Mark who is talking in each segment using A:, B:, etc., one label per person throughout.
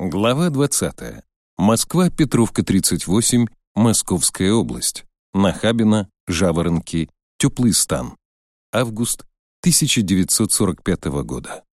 A: Глава 20. Москва, Петровка, 38, Московская область. Нахабино, Жаворонки, Теплый стан. Август 1945 года.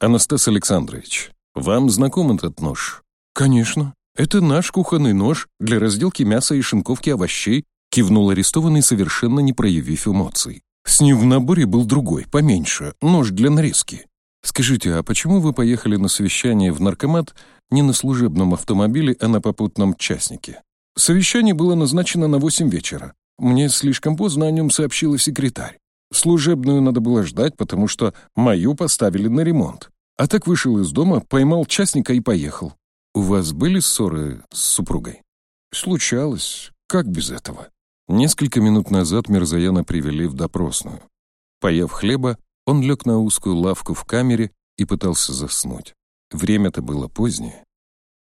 A: Анастас Александрович, вам знаком этот нож?
B: Конечно. Это наш кухонный нож для разделки мяса и шинковки овощей, кивнул арестованный, совершенно не проявив эмоций. С ним в наборе был другой, поменьше, нож для нарезки. Скажите, а почему вы поехали на совещание в наркомат не на служебном автомобиле, а на попутном частнике? Совещание было назначено на 8 вечера. Мне слишком поздно о нем сообщила секретарь. Служебную надо было ждать, потому что мою поставили на ремонт. А так вышел из дома, поймал частника и поехал. У вас были ссоры с супругой? Случалось. Как без этого? Несколько минут назад Мирзаяна привели в допросную. Поев хлеба, он лег на узкую лавку в камере и пытался заснуть. Время-то было позднее.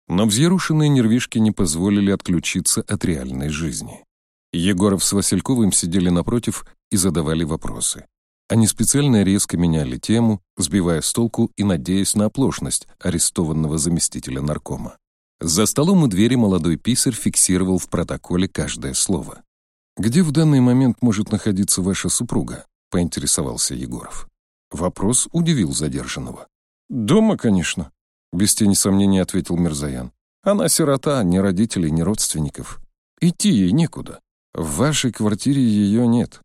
B: Но взъерушенные нервишки не позволили отключиться от реальной жизни. Егоров с Васильковым сидели напротив и задавали вопросы. Они специально резко меняли тему, сбивая с толку и надеясь на оплошность арестованного заместителя наркома. За столом у двери молодой писарь фиксировал в протоколе каждое слово. «Где в данный момент может находиться ваша супруга?» — поинтересовался Егоров. Вопрос удивил задержанного. «Дома, конечно», — без тени сомнений ответил Мирзаян. «Она сирота, ни родителей, ни родственников. Идти ей некуда. В вашей квартире ее нет.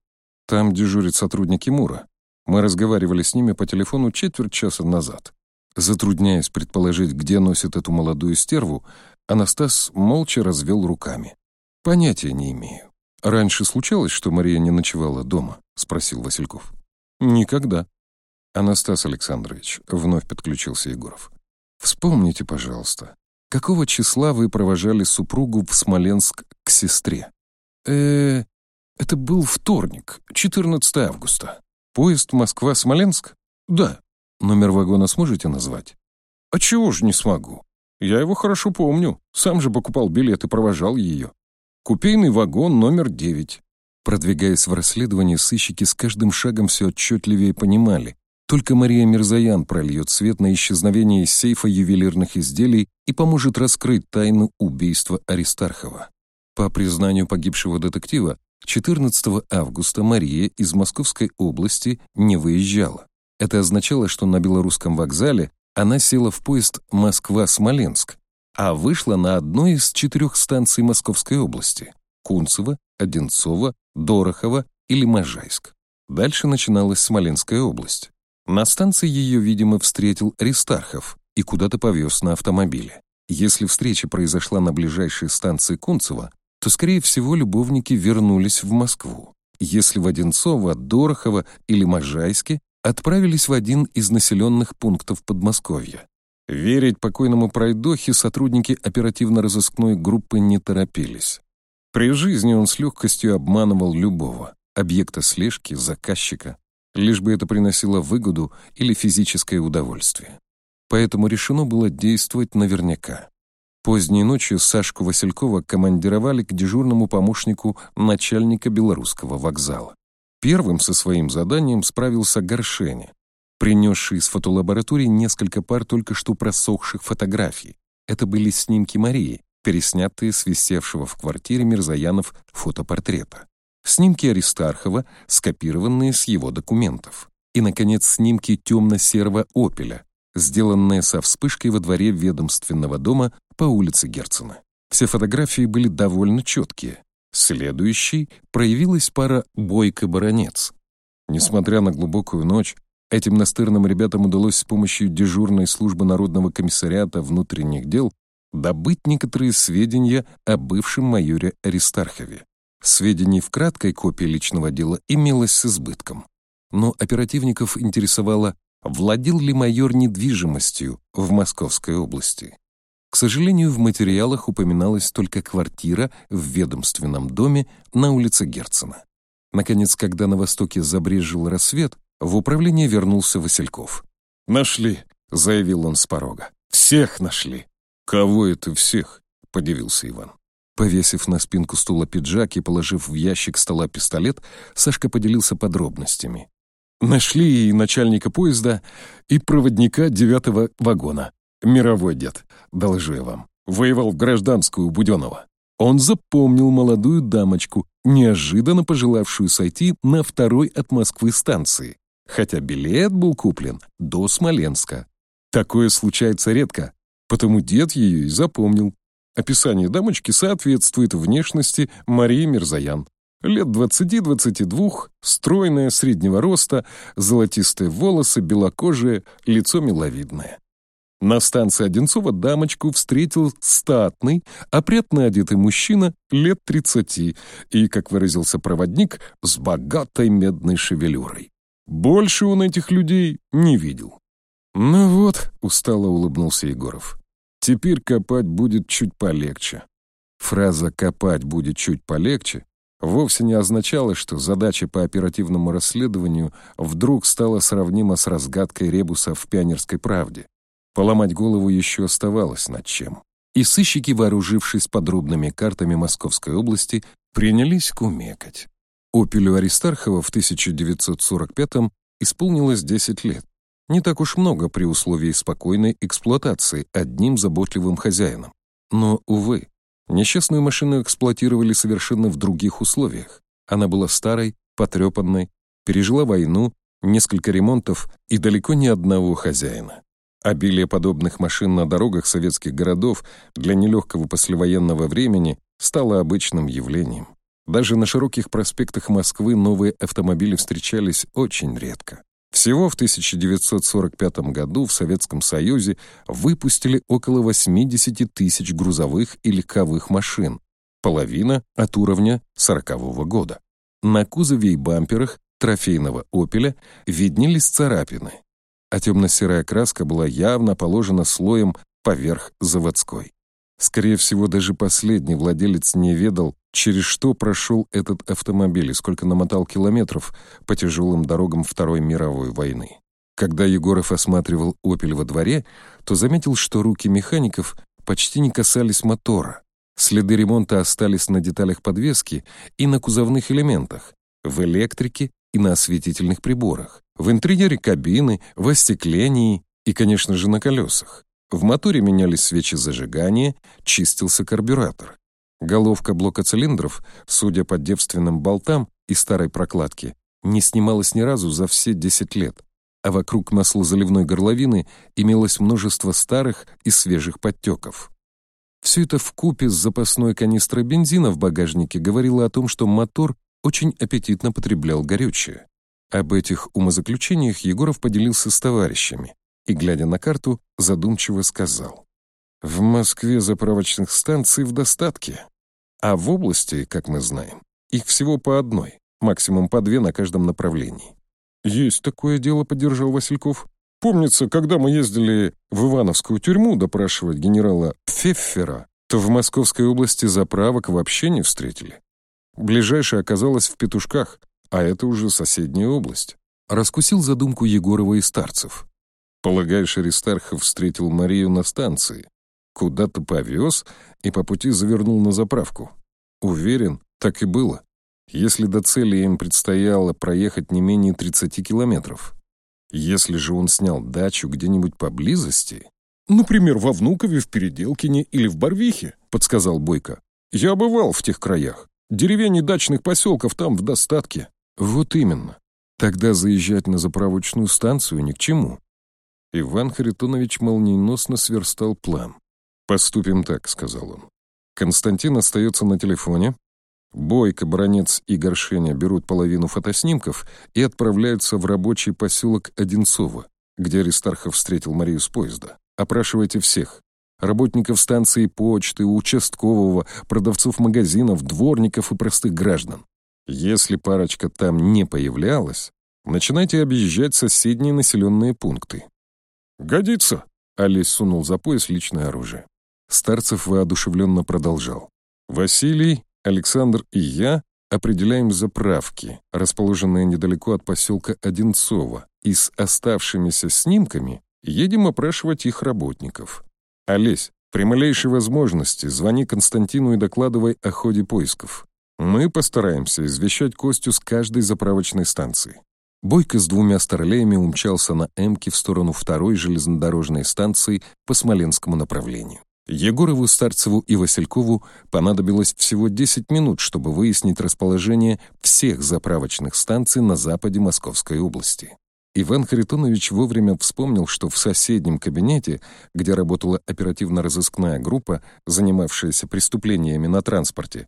B: Там дежурят сотрудники МУРа. Мы разговаривали с ними по телефону четверть часа назад. Затрудняясь предположить, где носит эту молодую стерву, Анастас молча развел руками. «Понятия не имею. Раньше случалось, что Мария не ночевала дома?» — спросил Васильков. «Никогда», «Анастас Александрович», — вновь подключился Егоров. «Вспомните, пожалуйста, какого числа вы провожали супругу в Смоленск к сестре?» э это был вторник, 14 августа. Поезд Москва-Смоленск? Да. Номер вагона сможете назвать? А чего же не смогу? Я его хорошо помню. Сам же покупал билет и провожал ее. Купейный вагон номер 9. Продвигаясь в расследовании, сыщики с каждым шагом все отчетливее понимали, только Мария Мирзаян прольет свет на исчезновение сейфа ювелирных изделий и поможет раскрыть тайну убийства Аристархова. По признанию погибшего детектива, 14 августа Мария из Московской области не выезжала. Это означало, что на белорусском вокзале она села в поезд Москва-Смоленск, а вышла на одной из четырех станций Московской области – Кунцево, Одинцово, Дорохово или Можайск. Дальше начиналась Смоленская область. На станции ее, видимо, встретил Аристархов и куда-то повез на автомобиле. Если встреча произошла на ближайшей станции Кунцево, то, скорее всего, любовники вернулись в Москву. Если в Одинцово, Дорохово или Можайске, отправились в один из населенных пунктов Подмосковья. Верить покойному пройдохе сотрудники оперативно-розыскной группы не торопились. При жизни он с легкостью обманывал любого — объекта слежки, заказчика, лишь бы это приносило выгоду или физическое удовольствие. Поэтому решено было действовать наверняка. Поздней ночью Сашку Василькова командировали к дежурному помощнику начальника белорусского вокзала. Первым со своим заданием справился Горшеня, принесший из фотолаборатории несколько пар только что просохших фотографий. Это были снимки Марии, переснятые с висевшего в квартире Мирзаянов фотопортрета снимки Аристархова, скопированные с его документов. И, наконец, снимки темно-серого «Опеля», сделанные со вспышкой во дворе ведомственного дома по улице Герцена. Все фотографии были довольно четкие. Следующей проявилась пара «Бойко-баронец». Несмотря на глубокую ночь, этим настырным ребятам удалось с помощью дежурной службы Народного комиссариата внутренних дел добыть некоторые сведения о бывшем майоре Аристархове. Сведений в краткой копии личного дела имелось с избытком. Но оперативников интересовало, владел ли майор недвижимостью в Московской области. К сожалению, в материалах упоминалась только квартира в ведомственном доме на улице Герцена. Наконец, когда на востоке забрежил рассвет, в управление вернулся Васильков. «Нашли», — заявил он с порога. «Всех нашли». «Кого это всех?» — подивился Иван. Повесив на спинку стула пиджак и положив в ящик стола пистолет, Сашка поделился подробностями. Нашли и начальника поезда, и проводника девятого вагона. Мировой дед, доложу я вам. Воевал в гражданскую Буденова. Он запомнил молодую дамочку, неожиданно пожелавшую сойти на второй от Москвы станции, хотя билет был куплен до Смоленска. Такое случается редко, потому дед ее и запомнил. Описание дамочки соответствует внешности Марии Мирзаян. Лет 20-22, стройная, среднего роста, золотистые волосы, белокожие, лицо миловидное. На станции Одинцова дамочку встретил статный, опрятно одетый мужчина лет 30 и, как выразился проводник, с богатой медной шевелюрой. Больше он этих людей не видел. «Ну вот», — устало улыбнулся Егоров, — «теперь копать будет чуть полегче». Фраза «копать будет чуть полегче» вовсе не означала, что задача по оперативному расследованию вдруг стала сравнима с разгадкой ребуса в «Пионерской правде». Поломать голову еще оставалось над чем. И сыщики, вооружившись подробными картами Московской области, принялись кумекать. Опелю Аристархова в 1945-м исполнилось 10 лет. Не так уж много при условии спокойной эксплуатации одним заботливым хозяином. Но, увы, несчастную машину эксплуатировали совершенно в других условиях. Она была старой, потрепанной, пережила войну, несколько ремонтов и далеко не одного хозяина. Обилие подобных машин на дорогах советских городов для нелегкого послевоенного времени стало обычным явлением. Даже на широких проспектах Москвы новые автомобили встречались очень редко. Всего в 1945 году в Советском Союзе выпустили около 80 тысяч грузовых и легковых машин, половина от уровня 40 года. На кузове и бамперах трофейного «Опеля» виднелись царапины, а темно-серая краска была явно положена слоем поверх заводской. Скорее всего, даже последний владелец не ведал, через что прошел этот автомобиль и сколько намотал километров по тяжелым дорогам Второй мировой войны. Когда Егоров осматривал «Опель» во дворе, то заметил, что руки механиков почти не касались мотора. Следы ремонта остались на деталях подвески и на кузовных элементах, в электрике и на осветительных приборах, в интерьере кабины, в остеклении и, конечно же, на колесах. В моторе менялись свечи зажигания, чистился карбюратор. Головка блока цилиндров, судя по девственным болтам и старой прокладке, не снималась ни разу за все 10 лет, а вокруг маслозаливной горловины имелось множество старых и свежих подтеков. Все это вкупе с запасной канистрой бензина в багажнике говорило о том, что мотор очень аппетитно потреблял горючее. Об этих умозаключениях Егоров поделился с товарищами и, глядя на карту, задумчиво сказал. «В Москве заправочных станций в достатке, а в области, как мы знаем, их всего по одной, максимум по две на каждом направлении». «Есть такое дело», — поддержал Васильков. «Помнится, когда мы ездили в Ивановскую тюрьму допрашивать генерала Пфеффера, то в Московской области заправок вообще не встретили. Ближайшая оказалась в Петушках, а это уже соседняя область». Раскусил задумку Егорова и Старцев. Полагаешь, Аристархов встретил Марию на станции, куда-то повез и по пути завернул на заправку. Уверен, так и было. Если до цели им предстояло проехать не менее 30 километров. Если же он снял дачу где-нибудь поблизости, например, во Внукове, в Переделкине или в Барвихе, подсказал Бойко. Я бывал в тех краях. Деревень и дачных поселков там в достатке. Вот именно. Тогда заезжать на заправочную станцию ни к чему. Иван Харитонович молниеносно сверстал план. «Поступим так», — сказал он. «Константин остается на телефоне. Бойко, Бронец и Горшеня берут половину фотоснимков и отправляются в рабочий поселок Одинцово, где Аристархов встретил Марию с поезда. Опрашивайте всех. Работников станции почты, участкового, продавцов магазинов, дворников и простых граждан. Если парочка там не появлялась, начинайте объезжать соседние населенные пункты. «Годится!» — Олесь сунул за пояс личное оружие. Старцев воодушевленно продолжал. «Василий, Александр и я определяем заправки, расположенные недалеко от поселка Одинцово, и с оставшимися снимками едем опрашивать их работников. Олесь, при малейшей возможности звони Константину и докладывай о ходе поисков. Мы постараемся извещать Костю с каждой заправочной станции.
A: Бойко с двумя старлями умчался на «Эмке» в сторону второй железнодорожной станции по Смоленскому направлению. Егорову, Старцеву и Василькову понадобилось всего 10 минут, чтобы выяснить расположение всех заправочных станций на западе Московской области. Иван Харитонович вовремя вспомнил, что в соседнем кабинете, где работала оперативно-розыскная группа, занимавшаяся преступлениями на транспорте,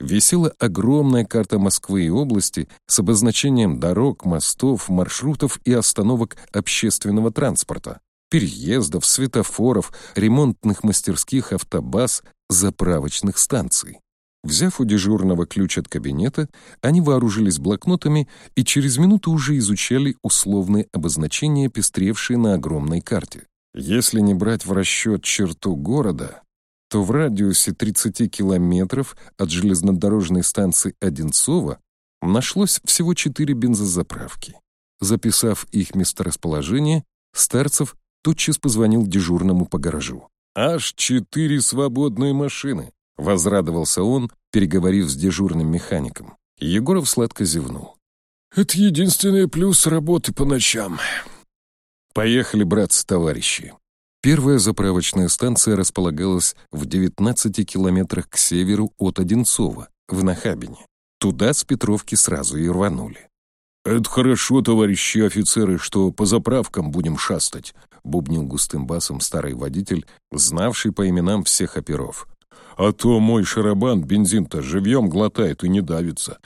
A: висела огромная карта Москвы и области с обозначением дорог, мостов, маршрутов и остановок общественного транспорта, переездов, светофоров, ремонтных мастерских, автобаз, заправочных станций. Взяв у дежурного ключ от кабинета, они вооружились блокнотами и через минуту уже изучали условные обозначения, пестревшие на огромной карте. Если не брать в расчет черту города, то в радиусе 30 километров от железнодорожной станции Одинцово нашлось всего четыре бензозаправки. Записав их месторасположение, Старцев тотчас позвонил дежурному по гаражу. «Аж четыре свободные машины!» Возрадовался он, переговорив с дежурным механиком. Егоров сладко зевнул.
B: «Это единственный плюс работы по ночам».
A: «Поехали, братцы-товарищи». Первая заправочная станция располагалась в 19 километрах к северу от Одинцова, в Нахабине. Туда с Петровки сразу и рванули.
B: «Это хорошо, товарищи офицеры, что по заправкам будем шастать», бубнил густым басом старый водитель, знавший по именам всех оперов. А то мой шарабан бензин-то живьем глотает и не давится.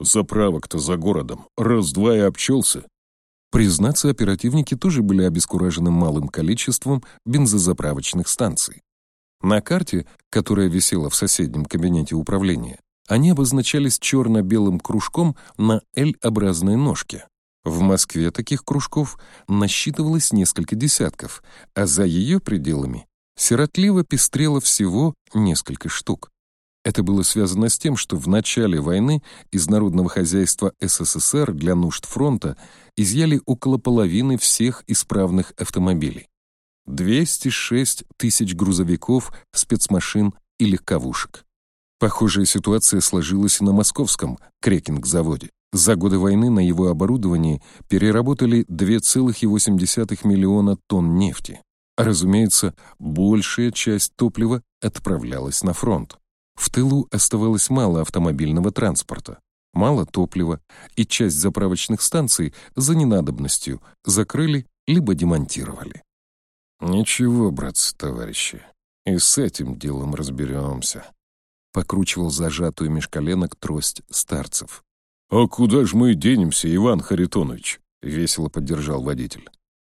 B: Заправок-то за городом. Раз-два и обчелся.
A: Признаться, оперативники тоже были обескуражены малым количеством бензозаправочных станций. На карте, которая висела в соседнем кабинете управления, они обозначались черно-белым кружком на L-образной ножке. В Москве таких кружков насчитывалось несколько десятков, а за ее пределами сиротливо пестрело всего несколько штук. Это было связано с тем, что в начале войны из народного хозяйства СССР для нужд фронта изъяли около половины всех исправных автомобилей. 206 тысяч грузовиков, спецмашин и легковушек. Похожая ситуация сложилась и на московском Крекинг-заводе. За годы войны на его оборудовании переработали 2,8 миллиона тонн нефти. Разумеется, большая часть топлива отправлялась на фронт. В тылу оставалось мало автомобильного транспорта, мало топлива, и часть заправочных станций за ненадобностью закрыли либо демонтировали. «Ничего, братцы-товарищи, и с этим делом разберемся», — покручивал зажатую меж коленок трость старцев.
B: «А куда ж мы денемся, Иван Харитонович?» — весело поддержал водитель.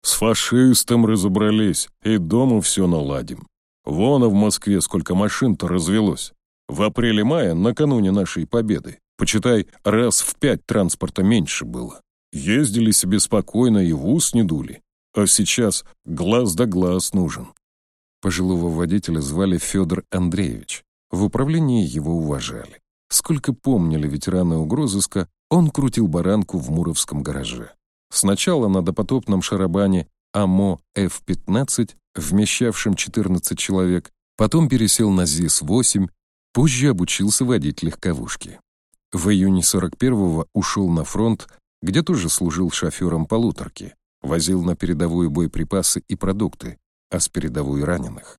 B: С фашистом разобрались, и дома все наладим. Вон, а в Москве сколько машин-то развелось. В апреле-мае, накануне нашей победы, почитай, раз в пять транспорта меньше было. Ездили себе спокойно и в ус не дули. А сейчас глаз да глаз нужен.
A: Пожилого водителя звали Федор Андреевич. В управлении его уважали. Сколько помнили ветераны угрозыска, он крутил баранку в Муровском гараже. Сначала на допотопном шарабане АМО F-15, вмещавшем 14 человек, потом пересел на ЗИС-8, позже обучился водить легковушки. В июне 41-го ушел на фронт, где тоже служил шофером полуторки, возил на передовую боеприпасы и продукты, а с передовой раненых.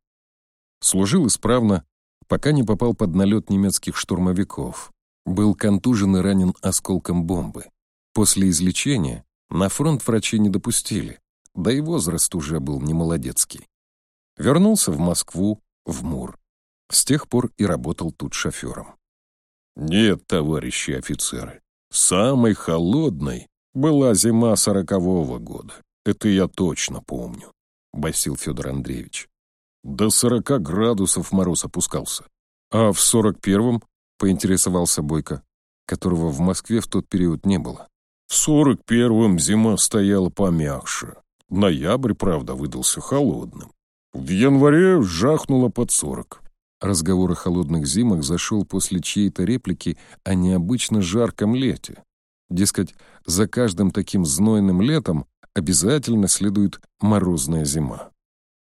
A: Служил исправно, пока не попал под налет немецких штурмовиков. Был контужен и ранен осколком бомбы. После излечения на фронт врачи не допустили, да и возраст уже был немолодецкий. Вернулся в Москву, в Мур. С тех пор и работал тут шофером.
B: «Нет, товарищи офицеры, самой холодной была зима сорокового года. Это я точно помню», — басил Федор Андреевич. «До сорока градусов мороз опускался.
A: А в сорок первом, — поинтересовался Бойко, которого в Москве в тот период не было.
B: В сорок первом зима стояла помягче. Ноябрь, правда, выдался холодным. В январе жахнуло под сорок.
A: Разговор о холодных зимах зашел после чьей-то реплики о необычно жарком лете. Дескать, за каждым таким знойным летом обязательно следует морозная зима.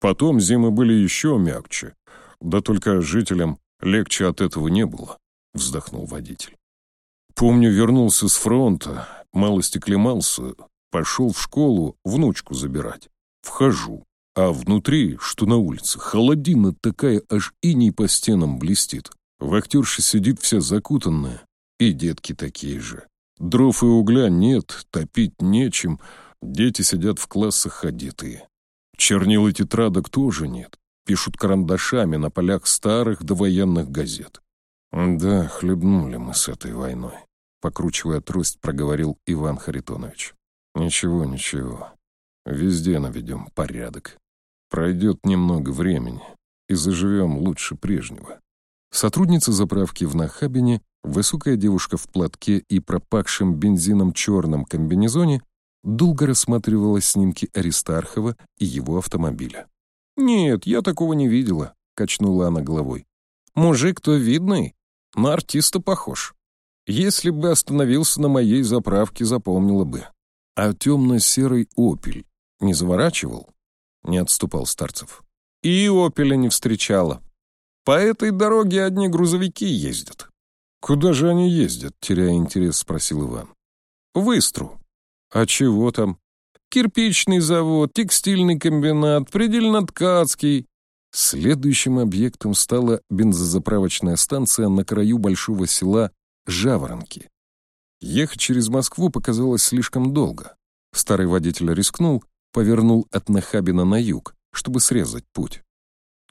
B: Потом зимы были еще мягче, да только жителям легче от этого не было, вздохнул водитель. Помню, вернулся с фронта, малости клемался, пошел в школу внучку забирать. Вхожу, а внутри, что на улице, холодина такая, аж иней по стенам блестит. В актерше сидит вся закутанная, и детки такие же. Дров и угля нет, топить нечем, дети сидят в классах одетые. Чернил и тетрадок тоже нет, пишут карандашами на полях старых довоенных газет. Да, хлебнули мы с этой войной, покручивая трость, проговорил Иван Харитонович. Ничего, ничего, везде наведем порядок. Пройдет немного времени, и заживем лучше прежнего. Сотрудница заправки в Нахабине, высокая девушка в платке и пропахшем бензином черном комбинезоне, долго рассматривала снимки Аристархова и его автомобиля. «Нет, я такого не видела», — качнула она головой. «Мужик-то видный, на артиста похож. Если бы остановился на моей заправке, запомнила бы. А темно-серый «Опель» не заворачивал?» Не отступал Старцев. И «Опеля» не встречала. По этой дороге одни грузовики ездят. «Куда же они ездят?» — теряя интерес, спросил Иван. «В Истру». «А чего там?» «Кирпичный завод, текстильный комбинат, предельно-ткацкий». Следующим объектом стала бензозаправочная станция на краю большого села Жаворонки. Ехать через Москву показалось слишком долго. Старый водитель рискнул повернул от Нахабина на юг, чтобы срезать путь.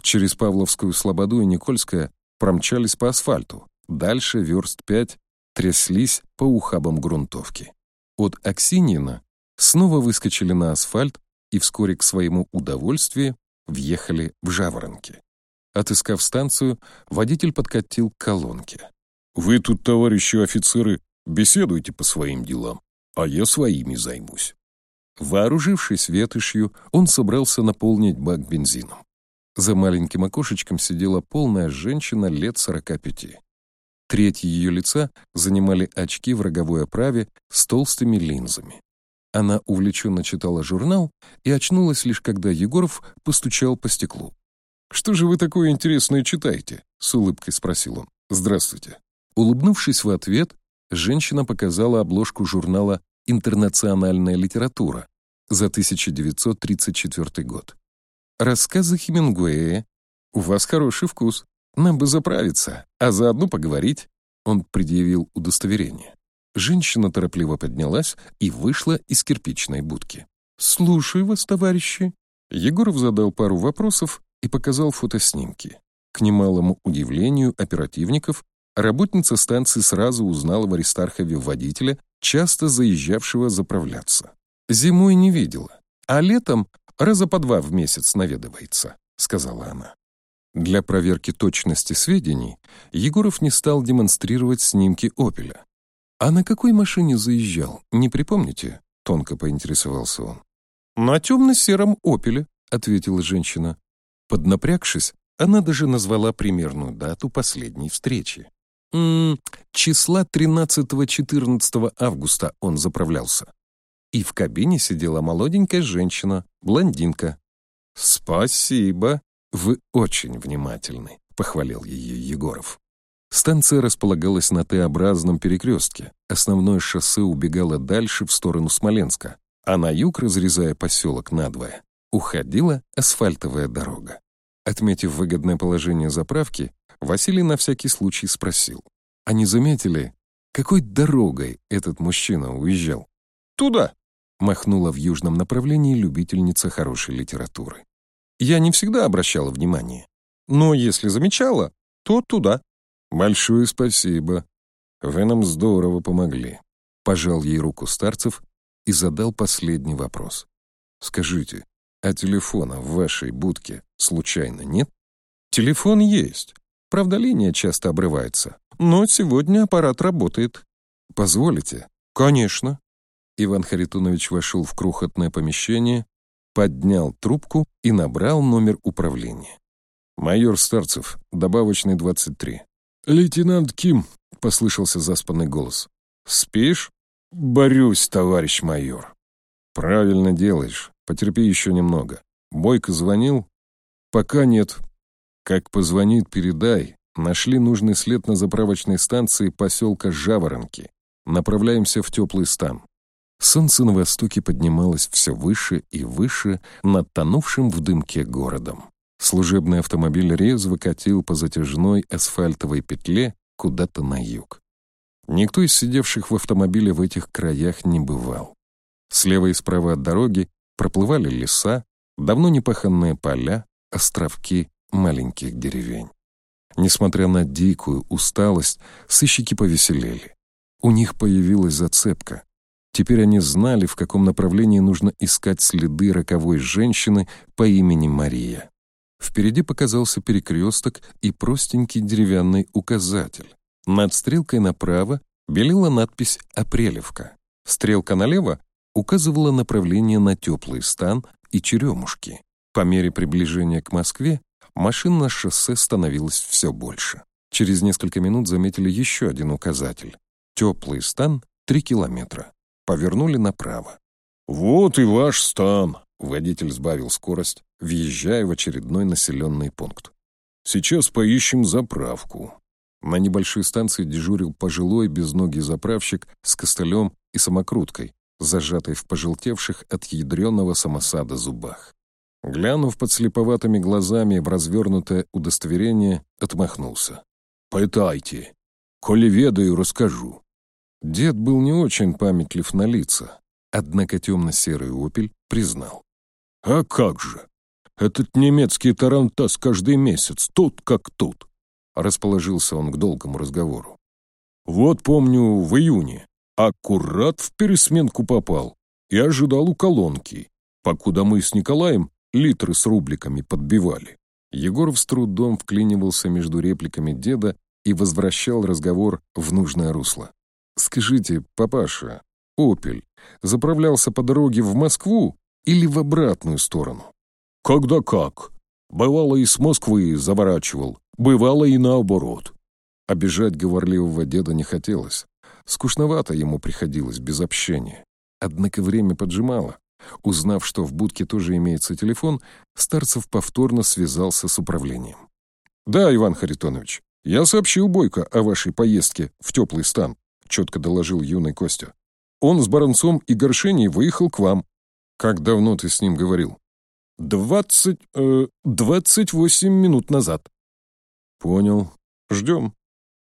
B: Через Павловскую Слободу и Никольское промчались по асфальту, дальше верст пять тряслись по ухабам грунтовки. От Аксинина снова выскочили на асфальт и вскоре к своему удовольствию въехали в Жаворонки. Отыскав станцию, водитель подкатил к колонке. «Вы тут, товарищи офицеры, беседуйте по своим делам, а я своими займусь». Вооружившись ветошью, он собрался наполнить бак бензином. За маленьким окошечком сидела полная женщина лет сорока пяти. Треть ее лица занимали очки в роговой оправе с толстыми линзами. Она увлеченно читала журнал и очнулась лишь когда Егоров постучал по стеклу. «Что же вы такое интересное читаете?» — с улыбкой спросил он. «Здравствуйте». Улыбнувшись в ответ, женщина показала обложку журнала «Интернациональная литература» за 1934 год. Рассказы Хемингуэя. У вас хороший вкус. Нам бы заправиться, а заодно поговорить. Он предъявил удостоверение. Женщина торопливо поднялась и вышла из кирпичной будки. «Слушаю вас, товарищи». Егоров задал пару вопросов и показал фотоснимки. К немалому удивлению оперативников, работница станции сразу узнала в Аристархове водителя, часто заезжавшего заправляться. Зимой не видела, а летом раза по два в месяц наведывается», — сказала она. Для проверки точности сведений Егоров не стал демонстрировать снимки «Опеля». «А на какой машине заезжал, не припомните?» — тонко поинтересовался он. «На темно-сером «Опеле», — ответила женщина. Поднапрягшись, она даже назвала примерную дату последней встречи. М -м, числа 13-14 августа он заправлялся. И в кабине сидела молоденькая женщина, блондинка. «Спасибо, вы очень внимательны», — похвалил ее Егоров. Станция располагалась на Т-образном перекрестке. Основное шоссе убегало дальше в сторону Смоленска, а на юг, разрезая поселок надвое, уходила асфальтовая дорога. Отметив выгодное положение заправки, Василий на всякий случай спросил. «А не заметили, какой дорогой этот мужчина уезжал?» «Туда», — махнула в южном направлении любительница хорошей литературы. «Я не всегда обращала внимание, но если замечала, то туда». «Большое спасибо. Вы нам здорово помогли». Пожал ей руку старцев и задал последний вопрос. «Скажите, а телефона в вашей будке случайно нет?» «Телефон есть. Правда, линия часто обрывается. Но сегодня аппарат работает. Позволите? Конечно. Иван Харитонович вошел в крохотное помещение, поднял трубку и набрал номер управления. «Майор Старцев, добавочный 23». «Лейтенант Ким», — послышался заспанный голос. «Спишь?» «Борюсь, товарищ майор». «Правильно делаешь. Потерпи еще немного. Бойко звонил?» «Пока нет. Как позвонит, передай. Нашли нужный след на заправочной станции поселка Жаворонки.
A: Направляемся в теплый стан. Солнце на востоке поднималось все выше и выше над тонувшим в дымке городом. Служебный автомобиль резво катил по затяжной асфальтовой петле куда-то на юг. Никто из сидевших в автомобиле в этих краях не бывал. Слева и справа от дороги проплывали леса, давно непаханные поля, островки маленьких деревень. Несмотря на дикую усталость, сыщики повеселели. У них появилась зацепка. Теперь они знали, в каком направлении нужно искать следы роковой женщины по имени Мария. Впереди показался перекресток и простенький деревянный указатель. Над стрелкой направо белела надпись «Апрелевка». Стрелка налево указывала направление на теплый стан и черемушки. По мере приближения к Москве машин на шоссе становилось все больше. Через несколько минут заметили еще один указатель. Теплый стан — три километра повернули направо.
B: «Вот и ваш стан!»
A: — водитель сбавил скорость, въезжая в очередной населенный пункт.
B: «Сейчас поищем заправку».
A: На небольшой станции дежурил пожилой безногий заправщик с костылем и самокруткой, зажатой в пожелтевших от ядреного самосада зубах. Глянув под слеповатыми глазами в развернутое удостоверение, отмахнулся.
B: «Пытайте. Коли ведаю, расскажу.
A: Дед был не очень памятлив на лица, однако темно-серый опель признал.
B: «А как же? Этот немецкий тарантас каждый месяц, тут как тут!»
A: Расположился он к долгому разговору.
B: «Вот помню, в июне. Аккурат в пересменку попал и ожидал у колонки, покуда мы с Николаем литры с рубликами подбивали».
A: Егоров с трудом вклинивался между репликами деда и возвращал разговор в нужное русло. «Скажите, папаша, «Опель» заправлялся по дороге в Москву или в обратную сторону?»
B: «Когда как. Бывало и с Москвы заворачивал, бывало и наоборот».
A: Обижать говорливого деда не хотелось. Скучновато ему приходилось без общения. Однако время поджимало. Узнав, что в будке тоже имеется телефон, Старцев повторно связался с управлением. «Да, Иван Харитонович, я сообщил Бойко о вашей поездке в теплый стан. — четко доложил юный Костя. «Он с Баранцом и Горшеней выехал к вам. Как давно ты с ним говорил?» «Двадцать... э... двадцать восемь минут назад». «Понял. Ждем».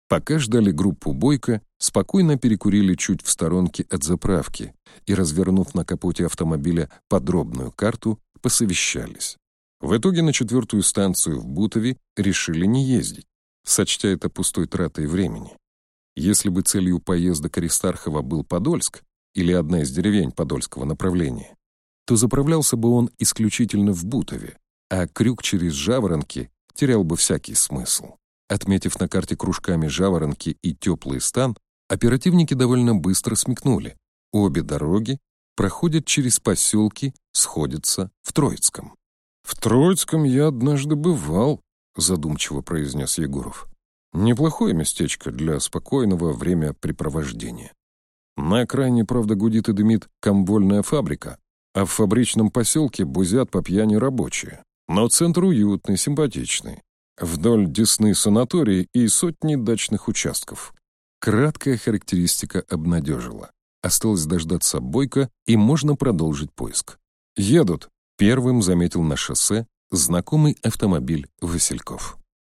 A: Пока ждали группу «Бойко», спокойно перекурили чуть в сторонке от заправки и, развернув на капоте автомобиля подробную карту, посовещались. В итоге на четвертую станцию в Бутове решили не ездить, сочтя это пустой тратой времени. Если бы целью поездок Аристархова был Подольск или одна из деревень Подольского направления, то заправлялся бы он исключительно в Бутове, а крюк через Жаворонки терял бы всякий смысл. Отметив на карте кружками Жаворонки и Теплый стан, оперативники довольно быстро смекнули. Обе дороги проходят через поселки, сходятся в Троицком. «В Троицком я однажды бывал», — задумчиво произнес Егоров. Неплохое местечко для спокойного времяпрепровождения. На окраине, правда, гудит и дымит комвольная фабрика, а в фабричном поселке бузят по пьяни рабочие. Но центр уютный, симпатичный. Вдоль Десны санатории и сотни дачных участков. Краткая характеристика обнадежила. Осталось дождаться Бойко, и можно продолжить поиск. «Едут», — первым заметил на шоссе знакомый автомобиль Васильков.